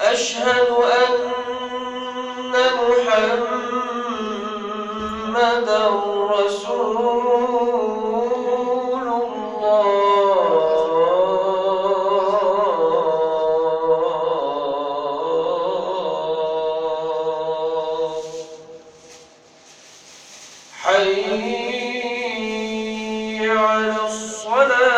أشهد أن محمدا حي على الصلاة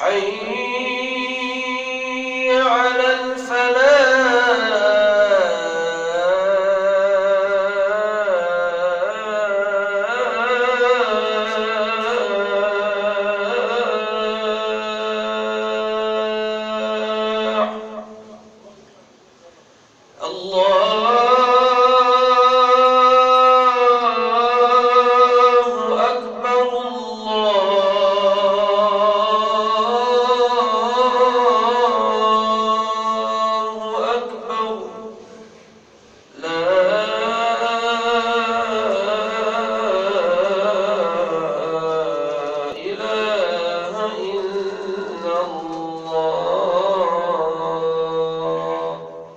حي